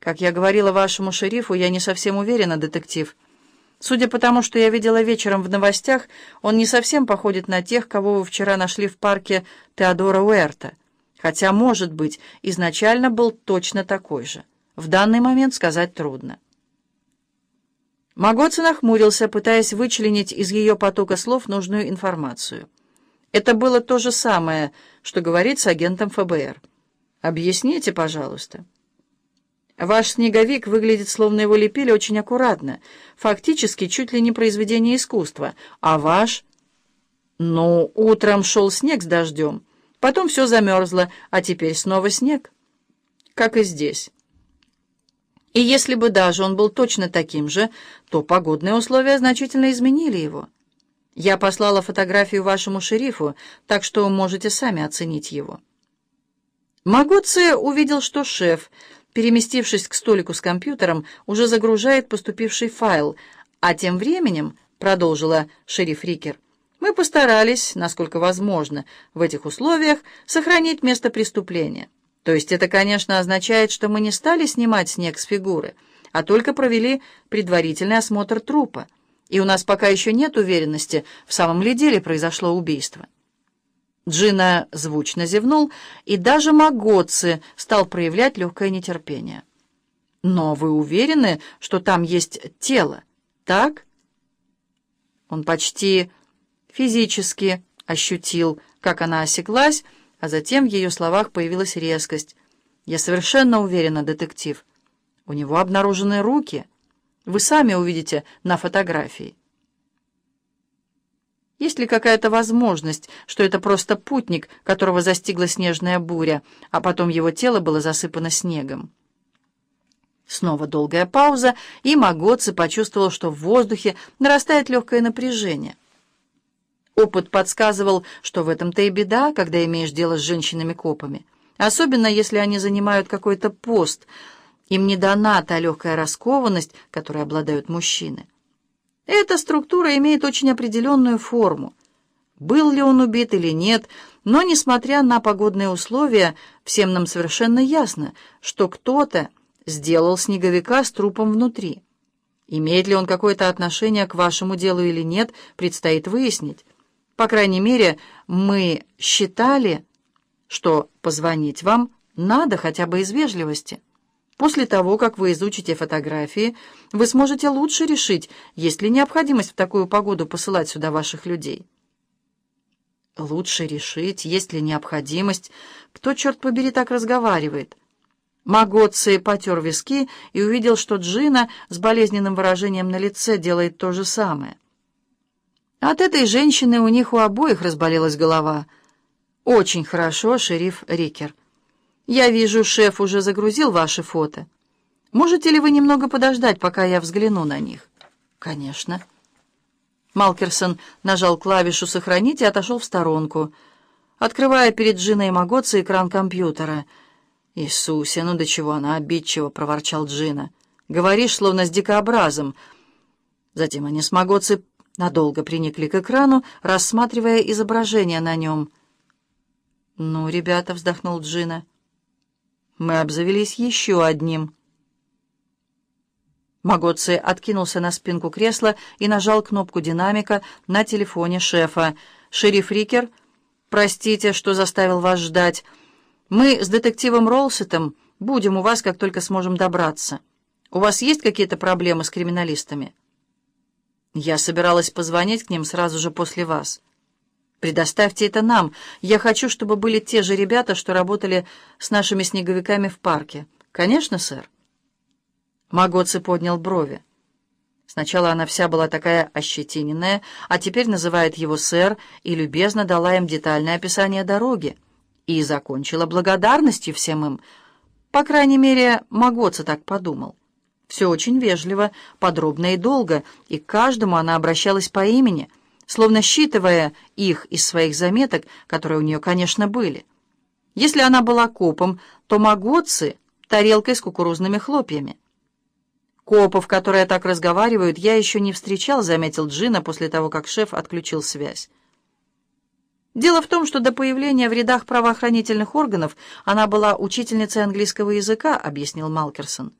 Как я говорила вашему шерифу, я не совсем уверена, детектив. Судя по тому, что я видела вечером в новостях, он не совсем походит на тех, кого вы вчера нашли в парке Теодора Уэрта. Хотя, может быть, изначально был точно такой же. В данный момент сказать трудно. Магоцин нахмурился, пытаясь вычленить из ее потока слов нужную информацию. Это было то же самое, что говорить с агентом ФБР. «Объясните, пожалуйста». «Ваш снеговик выглядит, словно его лепили очень аккуратно, фактически чуть ли не произведение искусства, а ваш...» «Ну, утром шел снег с дождем, потом все замерзло, а теперь снова снег, как и здесь». И если бы даже он был точно таким же, то погодные условия значительно изменили его. Я послала фотографию вашему шерифу, так что можете сами оценить его. Магоци увидел, что шеф, переместившись к столику с компьютером, уже загружает поступивший файл, а тем временем, продолжила шериф Рикер, мы постарались, насколько возможно, в этих условиях сохранить место преступления. То есть это, конечно, означает, что мы не стали снимать снег с фигуры, а только провели предварительный осмотр трупа. И у нас пока еще нет уверенности, в самом ли деле произошло убийство. Джина звучно зевнул, и даже Магоци стал проявлять легкое нетерпение. «Но вы уверены, что там есть тело, так?» Он почти физически ощутил, как она осеклась, а затем в ее словах появилась резкость. «Я совершенно уверена, детектив. У него обнаружены руки. Вы сами увидите на фотографии». Есть ли какая-то возможность, что это просто путник, которого застигла снежная буря, а потом его тело было засыпано снегом? Снова долгая пауза, и Магоци почувствовал, что в воздухе нарастает легкое напряжение. Опыт подсказывал, что в этом-то и беда, когда имеешь дело с женщинами-копами. Особенно, если они занимают какой-то пост. Им не дана та легкая раскованность, которой обладают мужчины. Эта структура имеет очень определенную форму. Был ли он убит или нет, но, несмотря на погодные условия, всем нам совершенно ясно, что кто-то сделал снеговика с трупом внутри. Имеет ли он какое-то отношение к вашему делу или нет, предстоит выяснить. По крайней мере, мы считали, что позвонить вам надо хотя бы из вежливости. После того, как вы изучите фотографии, вы сможете лучше решить, есть ли необходимость в такую погоду посылать сюда ваших людей. Лучше решить, есть ли необходимость. Кто, черт побери, так разговаривает? Магоци потер виски и увидел, что Джина с болезненным выражением на лице делает то же самое. От этой женщины у них у обоих разболелась голова. Очень хорошо, шериф Рикер. Я вижу, шеф уже загрузил ваши фото. Можете ли вы немного подождать, пока я взгляну на них? Конечно. Малкерсон нажал клавишу «Сохранить» и отошел в сторонку, открывая перед Джиной Магоци экран компьютера. «Иисусе, ну до чего она обидчива!» — проворчал Джина. «Говоришь, словно с дикообразом». Затем они с Магоци надолго приникли к экрану, рассматривая изображение на нем. «Ну, ребята», — вздохнул Джина, — «мы обзавелись еще одним». Магоци откинулся на спинку кресла и нажал кнопку динамика на телефоне шефа. «Шериф Рикер, простите, что заставил вас ждать. Мы с детективом Ролсетом будем у вас, как только сможем добраться. У вас есть какие-то проблемы с криминалистами?» Я собиралась позвонить к ним сразу же после вас. Предоставьте это нам. Я хочу, чтобы были те же ребята, что работали с нашими снеговиками в парке. Конечно, сэр. Магоци поднял брови. Сначала она вся была такая ощетиненная, а теперь называет его сэр и любезно дала им детальное описание дороги. И закончила благодарностью всем им. По крайней мере, Магоци так подумал. Все очень вежливо, подробно и долго, и к каждому она обращалась по имени, словно считывая их из своих заметок, которые у нее, конечно, были. Если она была копом, то Магоци — тарелкой с кукурузными хлопьями. «Копов, которые так разговаривают, я еще не встречал», — заметил Джина после того, как шеф отключил связь. Дело в том, что до появления в рядах правоохранительных органов она была учительницей английского языка, — объяснил Малкерсон.